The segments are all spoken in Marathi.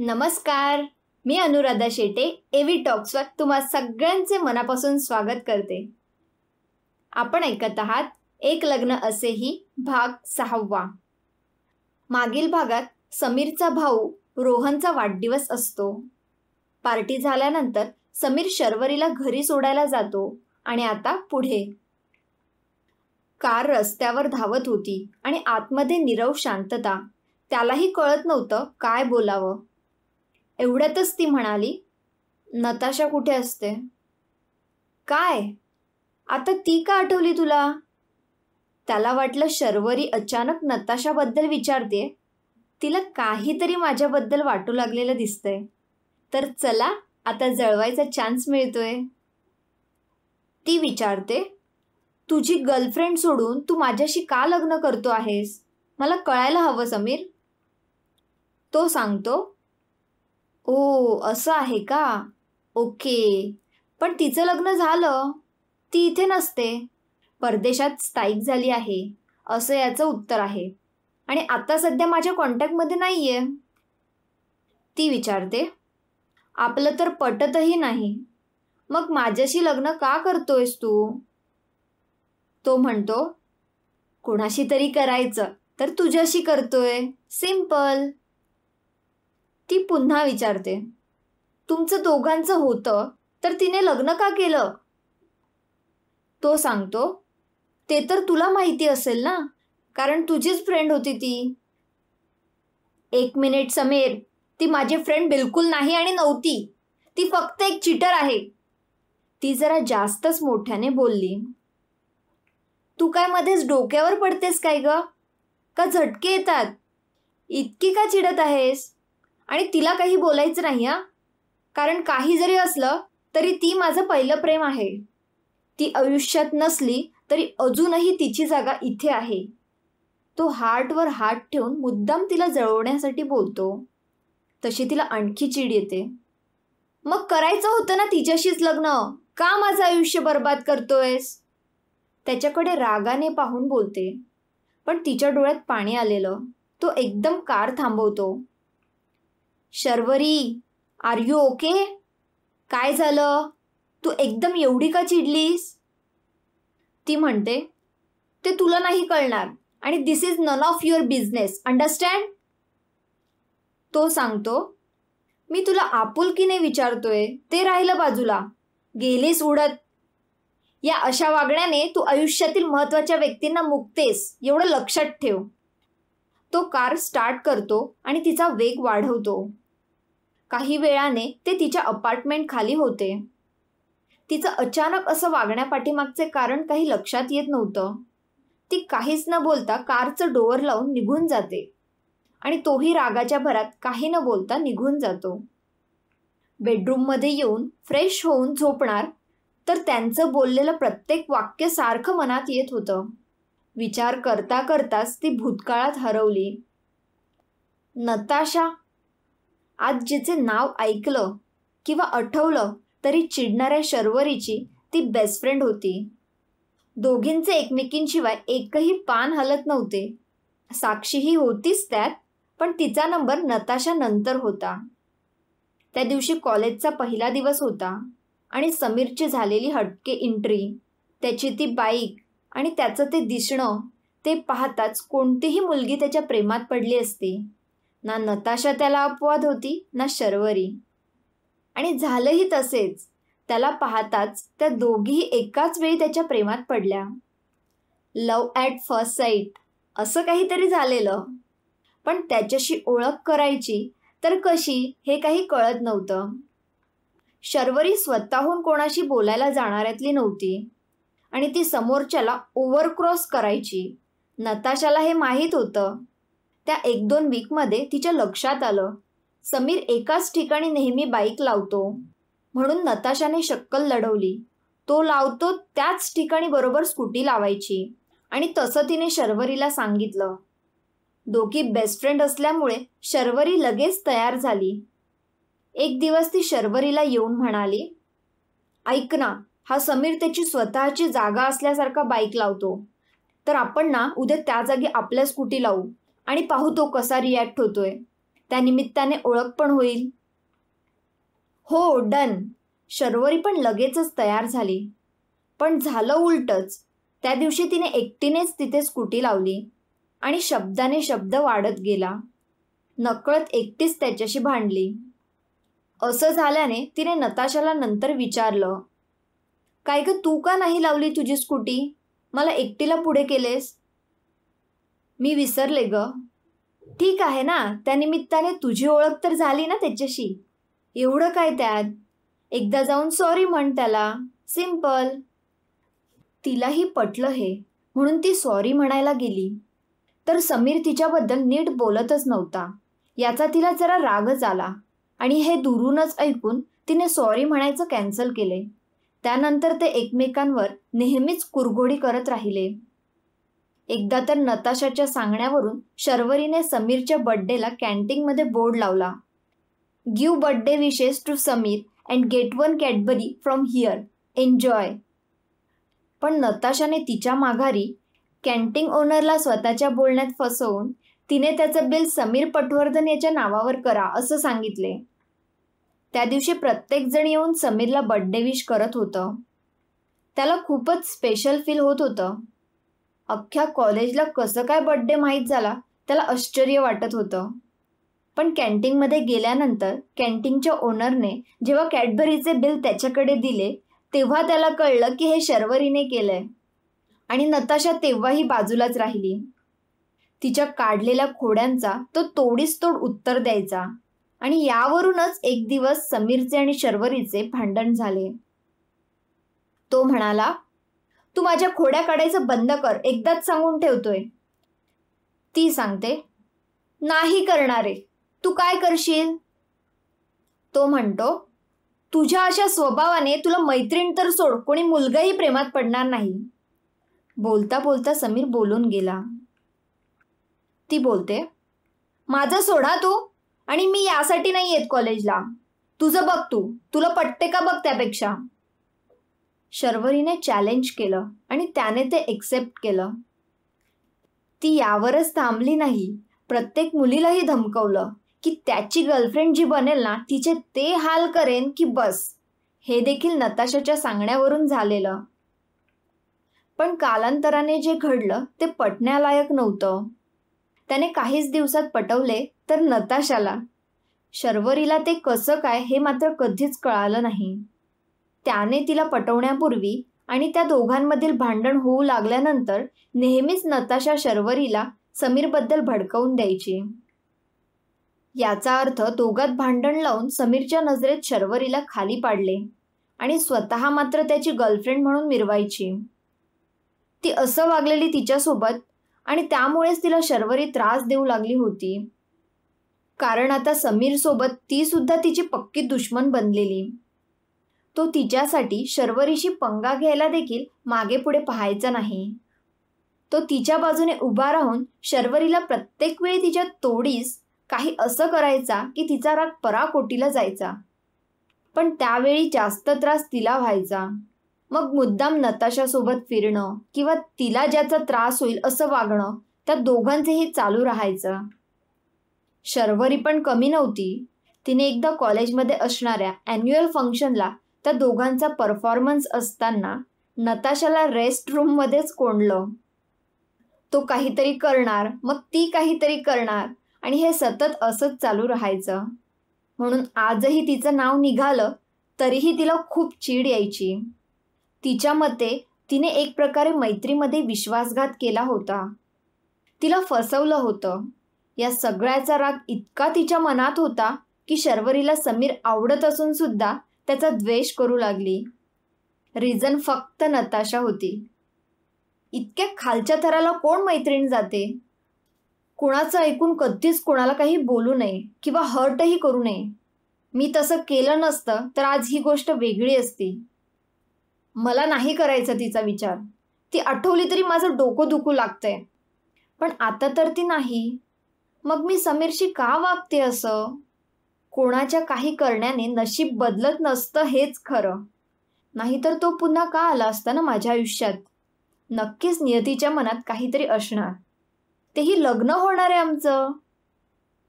नमस्कार मी अनुराधा शेटे एव्ही टॉक्सवर तुम्हा सगळ्यांचे मनापासून स्वागत करते. आपण ऐकत आहात एक लग्न असेही भाग सहावा. मागील भागात समीरचा भाऊ रोहनचा वाढदिवस असतो. पार्टी झाल्यानंतर समीर शर्वरीला घरी सोडायला जातो आणि आता पुढे. कार रस्त्यावर धावत होती आणि आतमध्ये निरव शांतता. त्यालाही कळत नव्हतं काय बोलावं. एवढ्यातच ती म्हणाली नताशा कुठे असते? काय? आता ती का आठवली तुला? त्याला वाटलं शर्वरी अचानक नताशाबद्दल विचारते तिला काहीतरी माझ्याबद्दल वाटू लागलेलं दिसतंय. तर चला आता जळवायचा चान्स मिळतोय. ती विचारते तुझी गर्लफ्रेंड सोडून तू माझ्याशी का लग्न करतो आहेस? मला कळायला हवं समीर. तो सांगतो ओ असं आहे का? ओके. पण तिचं लग्न झालं. ती इथे नसते. परदेशात स्थायिक झाली आहे. असं याचं उत्तर आहे. आणि आता सध्या माझ्या कॉन्टॅक्टमध्ये नाही आहे ती विचारते. आपलं तर पटतही नाही. मग माझ्याशी लग्न का करतोयस तू? तो म्हणतो कोणाशी तरी करायचं तर तुझ्याशी करतोय. सिंपल ती पुन्हा विचारते. तुमचं दोघांचं होतं तर तिने लग्न का केलं? तो सांगतो ते तर तुला माहिती असेल ना कारण तुझीच फ्रेंड होती ती. एक मिनिट समीर. ती माझी फ्रेंड बिलकुल नाही आणि नव्हती. ती फक्त एक चिटर आहे. ती जरा जास्तच मोठ्याने बोलली. तू काय मध्येच डोक्यावर पडतेस काय ग? का झटके येतात? इतकी का चिडत आहेस? आणि तिला काही बोलायचं नाही हा. कारण काही जरी असलं तरी ती माझं पहिलं प्रेम आहे. ती आयुष्यात नसली तरी अजूनही तिची जागा इथे आहे. तो हार्टवर हात ठेवून मुद्दाम तिला जळवण्यासाठी बोलतो. तशी तिला आणखी चिड येते. मग करायचं होतं ना तिच्याशीच लग्न? का माझं आयुष्य बर्बाद करतोयस? त्याच्याकडे रागाने पाहून बोलते. पण तिच्या डोळ्यात पाणी आलेलं. तो एकदम कार थांबवतो. Sharvari are you okay? काय झालं? तू एकदम एवढी का चिडलीस? ती म्हणते ते तुला नाही कळणार आणि this is none of your business understand तो सांगतो मी तुला आपुलकीने विचारतोय. ते राहिलं बाजूला. गेलीस उडत. या अशा वागण्याने तू आयुष्यातील महत्त्वाच्या व्यक्तींना मुक्तेस. एवढं लक्षात ठेव. तो कार स्टार्ट करतो आणि तिचा वेग वाढवतो. काही वेळाने ते तिच्या अपार्टमेंट खाली होते. तिचं अचानक असं वागण्यापाठीमागचे कारण काही लक्षात येत नव्हतं. ती काहीच न बोलता कारचं डोअर लावून निघून जाते आणि तोही रागाच्या भरात काही न बोलता निघून जातो. बेडरूममध्ये येऊन फ्रेश होऊन झोपणार तर त्यांचं बोललेलं प्रत्येक वाक्य सारखं मनात येत होतं. विचार करता करताच ती भूतकाळात हरवली. नताशा आज जिचे नाव ऐकलं किंवा आठवलं तरी चिडणाऱ्या शर्वरीची ती बेस्ट फ्रेंड होती. दोघींचे एकमेकींशिवाय एकही पान हलत नव्हते. साक्षीही होतीच त्यात पण तिचा नंबर नताशा नंतर होता. त्या दिवशी कॉलेजचा पहिला दिवस होता आणि समीरची झालेली हटके एंट्री त्याची ती बाईक आणि त्याचं ते दिसणं ते पाहताच कोणतीही मुलगी त्याच्या प्रेमात पडली असती. ना नताशा त्याला अपवाद होती ना शर्वरी. आणि झालंही तसेच. त्याला पाहताच त्या दोघीही एकाच वेळी त्याच्या प्रेमात पडल्या. लव ॲट फर्स्ट साईट असं काहीतरी झालेलं. पण त्याच्याशी ओळख करायची तर कशी हे काही कळत नव्हतं. शर्वरी स्वतःहून कोणाशी बोलायला जाणाऱ्यातली नव्हती. आणि ती समोरच्याला ओव्हरक्रॉस करायची. नताशाला हे माहीत होतं. त्या एक दोन वीकमध्ये तिच्या लक्षात आलं. समीर एकाच ठिकाणी नेहमी बाईक लावतो. म्हणून नताशाने शक्कल लढवली. तो लावतो त्याच ठिकाणी बरोबर स्कूटी लावायची. आणि तसं तिने शर्वरीला सांगितलं. दोघी बेस्ट फ्रेंड असल्यामुळे शर्वरी लगेच तयार झाली. एक दिवस ती शर्वरीला येऊन म्हणाली ऐक ना हा समीर त्याची स्वतःची जागा असल्यासारखा बाईक लावतो. तर आपण ना उद्या त्या जागी आपल्या स्कूटी लावू आणि पाहू तो कसा रिॲक्ट होतोय. त्यानिमित्ताने ओळख पण होईल. हो डन शर्वरी पण लगेचच तयार झाली. पण झालं उलटच. त्या दिवशी तिने एकटीनेच तिथे स्कूटी लावली आणि शब्दाने शब्द वाढत गेला. नकळत एकटीच त्याच्याशी भांडली. असं झाल्याने तिने नताशाला नंतर विचारलं काय ग तू का नाही लावली तुझी स्कूटी? मला एकटीला पुढे केलेस. मी विसरले ग. ठीक आहे ना त्यानिमित्ताने तुझी ओळख तर झाली ना त्याच्याशी. एवढं काय त्यात? एकदा जाऊन सॉरी म्हण त्याला. सिंपल तिलाही पटलं हे म्हणून ती सॉरी म्हणायला गेली. तर समीर तिच्याबद्दल नीट बोलतच नव्हता. याचा तिला जरा रागच आला. आणि हे दुरूनच ऐकून तिने सॉरी म्हणायचं कॅन्सल केले त्यानंतर ते एकमेकांवर नेहमीच कुरघोडी करत राहिले. एकदा तर नताशाच्या सांगण्यावरून शर्वरीने समीरच्या बड्डेला कॅन्टीनमध्ये बोर्ड लावला. Give birthday wishes to Sameer and get one Cadbury from here enjoy पण नताशाने तिच्या माघारी कॅन्टीन ओनरला स्वतःच्या बोलण्यात फसवून तिने त्याचं बिल समीर पटवर्धन याच्या नावावर करा असं सांगितले. त्या दिवशी प्रत्येकजण येऊन समीरला बड्डे विश करत होतं. त्याला खूपच स्पेशल फील होत होतं. अख्ख्या कॉलेजला कसं काय बड्डे माहीत झाला त्याला आश्चर्य वाटत होतं. पण कॅन्टीनमध्ये गेल्यानंतर कॅन्टीनच्या ओनरने जेव्हा कॅडबरीचे बिल त्याच्याकडे दिले तेव्हा त्याला कळलं की हे शर्वरीने केलंय. आणि नताशा तेव्हाही बाजूलाच राहिली. तिच्या काढलेल्या खोड्यांचा तो तोडीस तोड उत्तर द्यायचा. आणि यावरूनच एक दिवस समीरचे आणि शर्वरीचे भांडण झाले. तो म्हणाला तू माझ्या खोड्या काढायचं बंद कर एकदाच सांगून ठेवतोय. ती सांगते नाही करणारे तू काय करशील? तो म्हणतो तुझ्या अशा स्वभावाने तुला मैत्रीण तर सोड कोणी मुलगाही प्रेमात पडणार नाही. बोलता बोलता समीर बोलून गेला. ती बोलते माझं सोडा तू आणि मी यासाठी नाही येत कॉलेजला तुझं बघ तू. तुला पटते का बघ त्यापेक्षा? शर्वरीने चॅलेंज केलं आणि त्याने ते एक्सेप्ट केलं. ती यावरच थांबली नाही. प्रत्येक मुलीलाही धमकवलं की त्याची गर्लफ्रेंड जी बनेल ना तिचे ते हाल करेन की बस. हे देखील नताशाच्या सांगण्यावरून झालेलं. पण कालांतराने जे घडलं ते पटण्यालायक नव्हतं. त्याने काहीच दिवसात पटवले तर नताशाला. शर्वरीला ते कसं काय हे मात्र कधीच कळालं नाही. त्याने तिला पटवण्यापूर्वी आणि त्या दोघांमधील भांडण होऊ लागल्यानंतर नेहमीच नताशा शर्वरीला समीरबद्दल भडकवून द्यायची. याचा अर्थ दोघात भांडण लावून समीरच्या नजरेत शर्वरीला खाली पाडले आणि स्वतः मात्र त्याची गर्लफ्रेंड म्हणून मिरवायची. ती असं वागलेली तिच्यासोबत आणि त्यामुळेच तिला शर्वरी त्रास देऊ लागली होती. कारण आता समीर सोबत ती सुद्धा तिची पक्की दुश्मन बनलेली. तो तिच्यासाठी शर्वरीशी पंगा घ्यायला देखील मागे पुढे पाहायचा नाही. तो तिच्या बाजूने उभा राहून शर्वरीला प्रत्येक वेळी तिच्या तोडीस काही असं करायचा की तिचा राग पराकोटीला जायचा. पण त्यावेळी जास्त त्रास तिला व्हायचा. मग मुद्दाम नताशासोबत फिरणं किंवा तिला ज्याचा त्रास होईल असं वागणं त्या दोघांचेही चालू राहायचं. शर्वरी पण कमी नव्हती. तिने एकदा कॉलेजमध्ये असणाऱ्या अॅन्युअल फंक्शनला त्या दोघांचा परफॉर्मन्स असताना नताशाला रेस्ट रूममध्येच कोंडलं. तो काहीतरी करणार मग ती काहीतरी करणार आणि हे सतत असंच चालू राहायचं. म्हणून आजही तिचं नाव निघालं तरीही तिला खूप चीड यायची. तिच्या मते तिने एक प्रकारे मैत्रीमध्ये विश्वासघात केला होता. तिला फसवलं होतं. या सगळ्याचा राग इतका तिच्या मनात होता की शर्वरीला समीर आवडत असून सुद्धा त्याचा द्वेष करू लागली. रिझन फक्त नताशा होती. इतक्या खालच्या थराला कोण मैत्रीण जाते? कुणाचं ऐकून कधीच कोणाला काही बोलू नये किंवा हर्टही करू नये. मी तसं केलं नसतं तर आज ही गोष्ट वेगळी असती. मला नाही करायचा तिचा विचार. ती आठवली तरी माझं डोकं दुखू लागतंय. पण आता तर ती नाही. मग मी समीरशी का वागते असं? कोणाच्या काही करण्याने नशीब बदलत नसतं हेच खरं. नाहीतर तो पुन्हा का आला असता ना माझ्या आयुष्यात? नक्कीच नियतीच्या मनात काहीतरी असणार. तेही लग्न होणार आहे आमचं.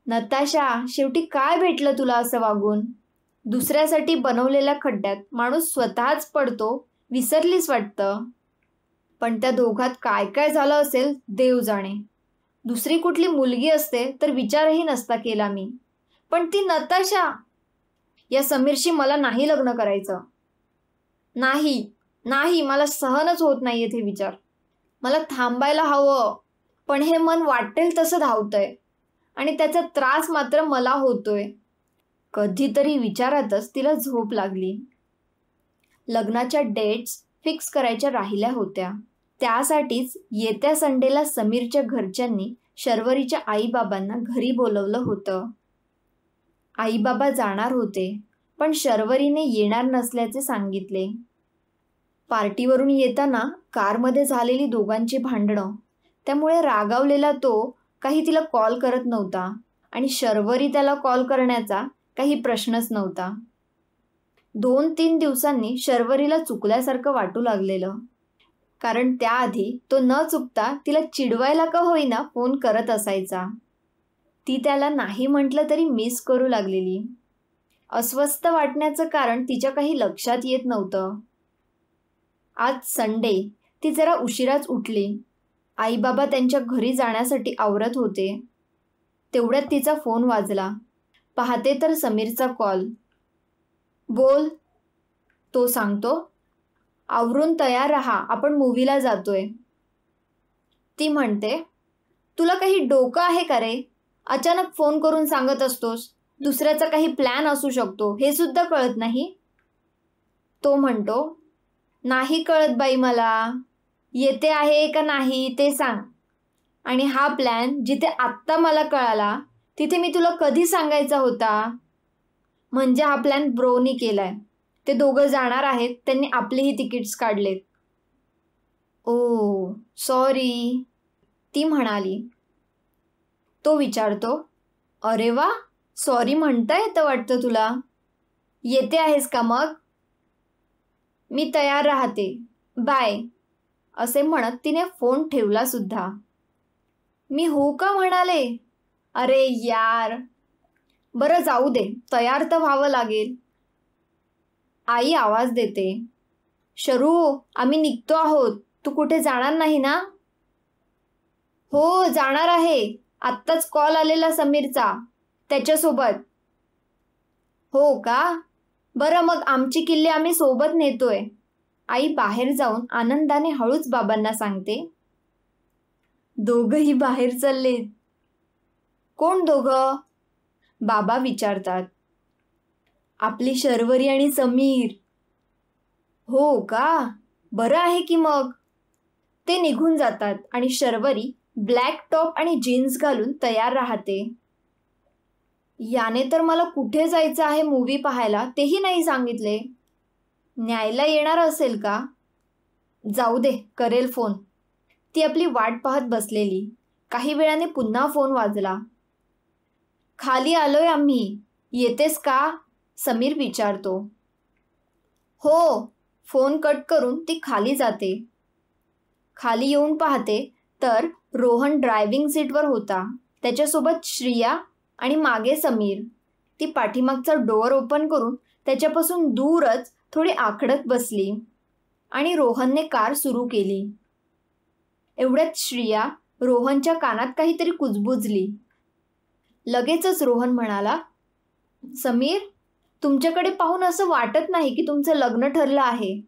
नताशा शेवटी काय भेटलं तुला असं वागून? दुसऱ्यासाठी बनवलेल्या खड्ड्यात माणूस स्वतःच पडतो विसरलीच वाटतं. पण त्या दोघात काय काय झालं असेल देव जाणे. दुसरी कुठली मुलगी असते तर विचारही नसता केला मी. पण ती नताशा. या समीरशी मला नाही लग्न करायचं. नाही नाही मला सहनच होत नाहीये ते विचार. मला थांबायला हवं पण हे मन वाटेल तसं धावतंय. आणि त्याचा त्रास मात्र मला होतोय. कधीतरी विचारातच तिला झोप लागली. लग्नाच्या डेट्स फिक्स करायच्या राहिल्या होत्या. त्यासाठीच येत्या संडेला समीरच्या घरच्यांनी शर्वरीच्या आईबाबांना घरी बोलवलं होतं. आईबाबा जाणार होते पण शर्वरीने येणार नसल्याचे सांगितले. पार्टीवरून येताना कारमध्ये झालेली दोघांची भांडणं त्यामुळे रागावलेला तो काही तिला कॉल करत नव्हता आणि शर्वरी त्याला कॉल करण्याचा काही प्रश्नच नव्हता. दोन तीन दिवसांनी शर्वरीला चुकल्यासारखं वाटू लागलेलं. कारण त्याआधी तो न चुकता तिला चिडवायला का होईना फोन करत असायचा. ती त्याला नाही म्हटलं तरी मिस करू लागलेली. अस्वस्थ वाटण्याचं कारण तिच्या काही लक्षात येत नव्हतं. आज संडे ती जरा उशिराच उठली. आईबाबा त्यांच्या घरी जाण्यासाठी आवरत होते. तेवढ्यात तिचा फोन वाजला. पाहते तर समीरचा कॉल. बोल. तो सांगतो आवरून तयार राहा आपण मूवीला जातोय. ती म्हणते तुला काही डोकं आहे का रे? अचानक फोन करून सांगत असतोस. दुसऱ्याचा काही प्लॅन असू शकतो. हे सुद्धा कळत नाही. तो म्हणतो नाही कळत बाई मला. येते आहे का नाही ते सांग. आणि हा प्लॅन जिथे आत्ता मला कळाला तिथे मी तुला कधी सांगायचा होता? म्हणजे हा प्लॅन ब्रोनी केलाय. ते दोघं जाणार आहेत त्यांनी आपलेही तिकीट्स काढलेत. ओ सॉरी ती म्हणाली. तो विचारतो अरे वा सॉरी म्हणता येतं वाटतं तुला? येते आहेस का मग? मी तयार राहते. बाय. असे म्हणत तिने फोन ठेवला सुद्धा. मी हो का म्हणाले? अरे यार बरं जाऊ दे. तयार तर व्हावं लागेल. आई आवाज देते. शरू आम्ही निघतो आहोत. तू कुठे जाणार नाही ना? हो जाणार आहे. आत्ताच कॉल आलेला समीरचा त्याच्यासोबत. हो का? बरं मग आमची किल्ले आम्ही सोबत नेतोय. आई बाहेर जाऊन आनंदाने हळूच बाबांना सांगते. दोघही बाहेर चाललेत. कोण दोघं? बाबा विचारतात. आपली शर्वरी आणि समीर. हो का? बरं आहे की मग? ते निघून जातात आणि शर्वरी ब्लॅक टॉप आणि जीन्स घालून तयार राहते. याने तर मला कुठे जायचं आहे मूवी पाहायला तेही नाही सांगितले. न्यायला येणार असेल का? जाऊ दे करेल फोन. ती आपली वाट पाहत बसलेली. काही वेळाने पुन्हा फोन वाजला. खाली आलोय आम्ही. येतेस का? समीर विचारतो. हो. फोन कट करून ती खाली जाते. खाली येऊन पाहते तर रोहन ड्रायव्हिंग सीटवर होता. त्याच्यासोबत श्रिया आणि मागे समीर. ती पाठीमागचा डोअर ओपन करून त्याच्यापासून दूरच थोडी आखडत बसली आणि रोहनने कार सुरू केली. एवढ्यात श्रिया रोहनच्या कानात काहीतरी कुजबुजली. लगेचच रोहन म्हणाला समीर तुमच्याकडे पाहून असं वाटत नाही की तुमचं लग्न ठरलं आहे.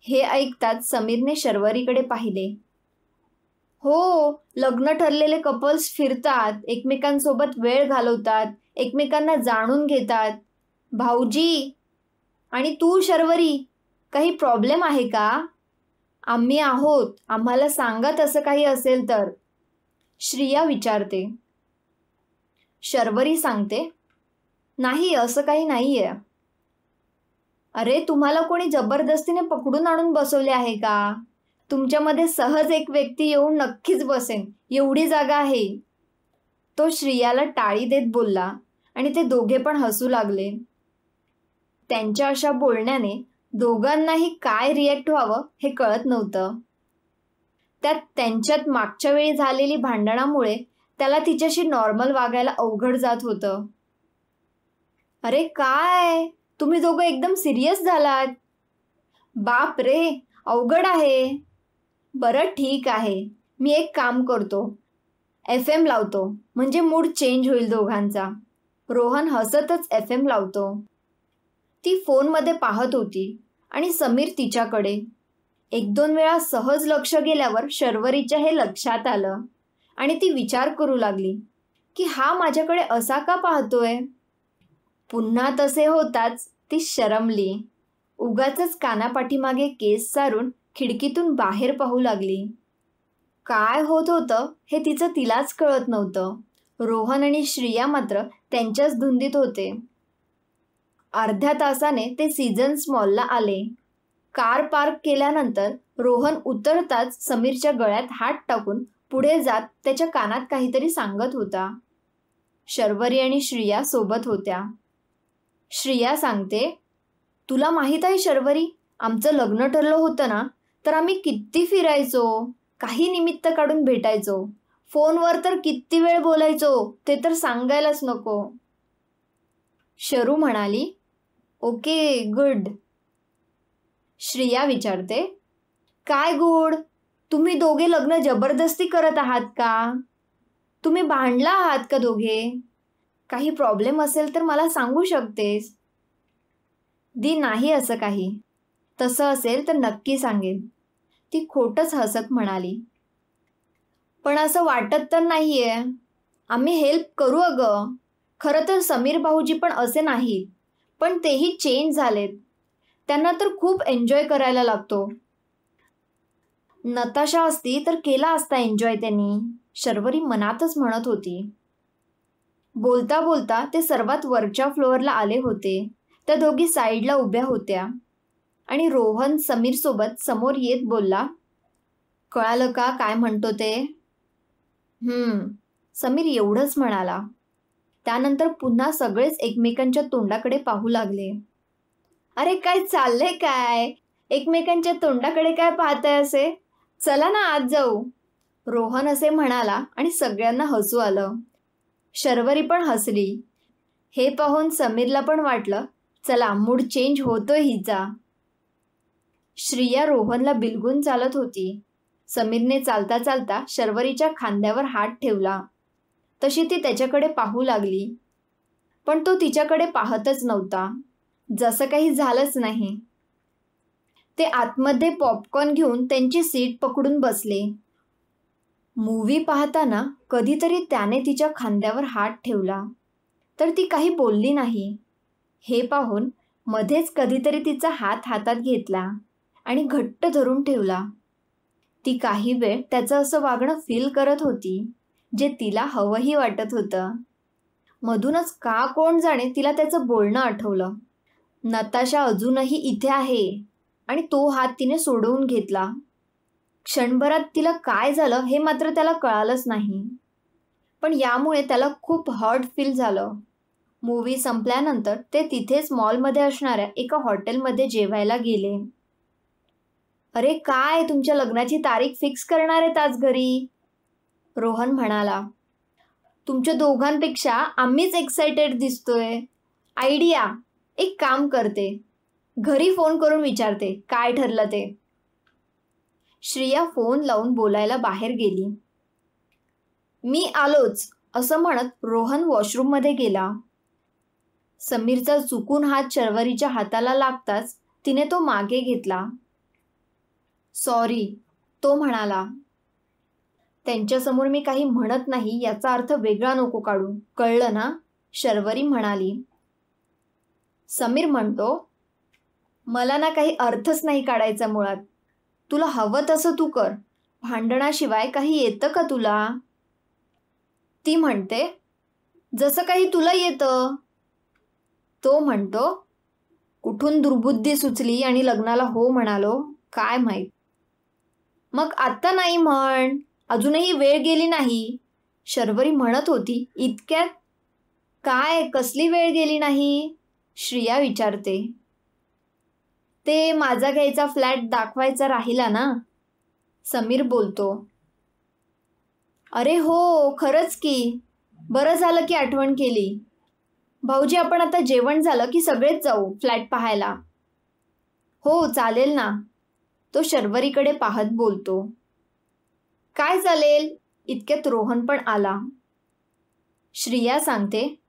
हे ऐकताच समीरने शर्वरीकडे पाहिले. हो लग्न ठरलेले कपल्स फिरतात एकमेकांसोबत वेळ घालवतात एकमेकांना जाणून घेतात. भाऊजी आणि तू शर्वरी काही प्रॉब्लेम आहे का? आम्ही आहोत आम्हाला सांगा तसं काही असेल तर. श्रिया विचारते. शर्वरी सांगते नाही असं काही नाही आहे अरे तुम्हाला कोणी जबरदस्तीने पकडून आणून बसवले आहे का? तुमच्यामध्ये सहज एक व्यक्ती येऊन नक्कीच बसेन एवढी जागा आहे. तो श्रियाला टाळी देत बोलला आणि ते दोघे पण हसू लागले. त्यांच्या अशा बोलण्याने दोघांनाही काय रिॲक्ट व्हावं हे कळत नव्हतं. त्यात त्यांच्यात मागच्या वेळी झालेली भांडणामुळे त्याला तिच्याशी नॉर्मल वागायला अवघड जात होतं. अरे काय? तुम्ही दोघं एकदम सिरियस झालात. बाप रे अवघड आहे. बरं ठीक आहे. मी एक काम करतो. एफ एम लावतो. म्हणजे मूड चेंज होईल दोघांचा. रोहन हसतच एफ एम लावतो. ती फोनमध्ये पाहत होती आणि समीर तिच्याकडे. एक दोन वेळा सहज लक्ष गेल्यावर शर्वरीच्या हे लक्षात आलं. आणि ती विचार करू लागली की हा माझ्याकडे असा का पाहतोय? पुन्हा तसे होताच. ती शरमली. उगाच कानापाठीमागे केस सारून खिडकीतून बाहेर पाहू लागली. काय होत होतं हे तिचं तिलाच कळत नव्हतं. रोहन आणि श्रिया मात्र त्यांच्याच धुंदीत होते. अर्ध्या तासाने ते सीझन्स मॉलला आले. कार पार्क केल्यानंतर रोहन उतरताच समीरच्या गळ्यात हात टाकून पुढे जात त्याच्या कानात काहीतरी सांगत होता. शर्वरी आणि श्रिया सोबत होत्या. श्रिया सांगते तुला माहीत आहे शर्वरी आमचं लग्न ठरलं होतं ना तर आम्ही किती फिरायचो काही निमित्त काढून भेटायचो. फोनवर तर किती वेळ बोलायचो ते तर सांगायलाच नको. शरू म्हणाली ओके गुड. श्रिया विचारते काय गुड? तुम्ही दोघे लग्न जबरदस्ती करत आहात का? तुम्ही भांडला आहात का दोघे? काही प्रॉब्लेम असेल तर मला सांगू शकतेस. दी नाही असं काही. तसं असेल तर नक्की सांगेन. ती खोटच हसत म्हणाली. पण असं वाटत तर नाही आहे आम्ही हेल्प करू अगं. खरं तर समीर भाऊजी पण असे नाही पण तेही चेंज झालेत. त्यांना तर खूप एन्जॉय करायला लागतो. नताशा असती तर केला असता एन्जॉय त्यांनी? शर्वरी मनातच म्हणत होती. बोलता बोलता ते सर्वात वरच्या फ्लोअरला आले होते. त्या दोघी साईडला उभ्या होत्या. आणि रोहन समीरसोबत समोर येत बोलला कळालं का काय म्हणतो ते? हम्म समीर एवढंच म्हणाला. त्यानंतर पुन्हा सगळेच एकमेकांच्या तोंडाकडे पाहू लागले. अरे काय चाललंय काय? एकमेकांच्या तोंडाकडे काय पाहताय असे? चला ना आज जाऊ. रोहन असे म्हणाला आणि सगळ्यांना हसू आलं. शर्वरी पण हसली. हे पाहून समीरला पण वाटलं चला मूड चेंज होतोय हिचा. श्रिया रोहनला बिलगून चालत होती. समीरने चालता चालता शर्वरीच्या खांद्यावर हात ठेवला. तशी ती त्याच्याकडे पाहू लागली. पण तो तिच्याकडे पाहतच नव्हता. जसं काही झालंच नाही. ते आतमध्ये पॉपकॉर्न घेऊन त्यांची सीट पकडून बसले. मूवी पाहताना कधीतरी त्याने तिच्या खांद्यावर हात ठेवला. तर ती काही बोलली नाही. हे पाहून मध्येच कधीतरी तिचा हात हातात घेतला आणि घट्ट धरून ठेवला. ती काही वेळ त्याचं असं वागणं फील करत होती जे तिला हवंही वाटत होतं. मधूनच का कोण जाणे तिला त्याचं बोलणं आठवलं. नताशा अजूनही इथे आहे. आणि तो हात तिने सोडवून घेतला. क्षणभरात तिला काय झालं हे मात्र त्याला कळालंच नाही. पण यामुळे त्याला खूप हर्ट फील झालं. मूवी संपल्यानंतर ते तिथेच मॉलमध्ये असणाऱ्या एका हॉटेलमध्ये जेवायला गेले. अरे काय तुमच्या लग्नाची तारीख फिक्स करणार आहेत आज घरी? रोहन म्हणाला. तुमच्या दोघांपेक्षा आम्हीच एक्सायटेड दिसतोय. आयडिया एक काम करते. घरी फोन करून विचारते काय ठरलं ते? श्रिया फोन लावून बोलायला बाहेर गेली. मी आलोच असं म्हणत रोहन वॉशरूममध्ये गेला. समीरचा चुकून हात शर्वरीच्या हाताला लागताच तिने तो मागे घेतला. सॉरी तो म्हणाला. त्यांच्यासमोर मी काही म्हणत नाही याचा अर्थ वेगळा नको काढू. कळलं ना? शर्वरी म्हणाली. समीर म्हणतो मला ना काही अर्थच नाही काढायचा मुळात. तुला हवं तसं तू कर. भांडणाशिवाय काही येतं का तुला? ती म्हणते जसं काही तुला येतं. तो म्हणतो कुठून दुर्बुद्धी सुचली आणि लग्नाला हो म्हणालो? काय माहीत? मग आत्ता नाही म्हण. अजूनही वेळ गेली नाही. शर्वरी म्हणत होती इतक्यात काय? कसली वेळ गेली नाही? श्रिया विचारते. ते माझा घ्यायचा फ्लॅट दाखवायचा राहिला ना? समीर बोलतो. अरे हो खरंच की. बरं झालं की आठवण केली. भाऊजी आपण आता जेवण झालं की सगळेच जाऊ फ्लॅट पाहायला? हो चालेल ना. तो शर्वरीकडे पाहत बोलतो. काय चालेल? इतक्यात रोहन पण आला. श्रिया सांगते.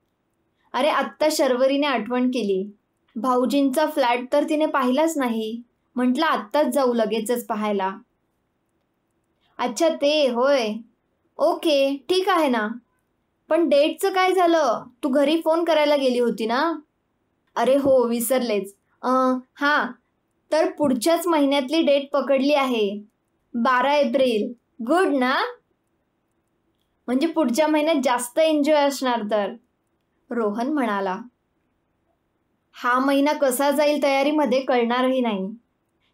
अरे आत्ता शर्वरीने आठवण केली. भाऊजींचा फ्लॅट तर तिने पाहिलाच नाही. म्हटलं आत्ताच जाऊ लगेचच पाहायला. अच्छा ते होय. ओके ठीक आहे ना. पण डेटचं काय झालं? तू घरी फोन करायला गेली होती ना? अरे हो विसरलेच. हां. तर पुढच्याच महिन्यातली डेट पकडली आहे. बारा एप्रिल. गुड ना? म्हणजे पुढच्या महिन्यात जास्त एन्जॉय असणार तर. रोहन म्हणाला. हा महिना कसा जाईल तयारीमध्ये कळणारही नाही.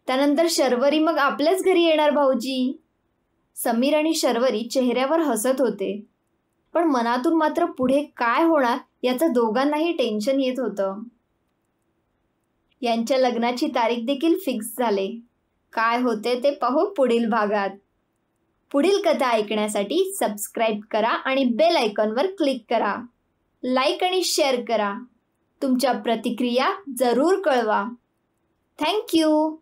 त्यानंतर शर्वरी मग आपल्याच घरी येणार भाऊजी. समीर आणि शर्वरी चेहऱ्यावर हसत होते. पण मनातून मात्र पुढे काय होणार याचं दोघांनाही टेन्शन येत होतं. यांच्या लग्नाची तारीख देखील फिक्स झाले. काय होते ते पाहू पुढील भागात. पुढील कथा ऐकण्यासाठी सबस्क्राईब करा आणि बेल आयकॉनवर क्लिक करा. लाईक आणि शेअर करा. तुमच्या प्रतिक्रिया जरूर कळवा. थँक्यू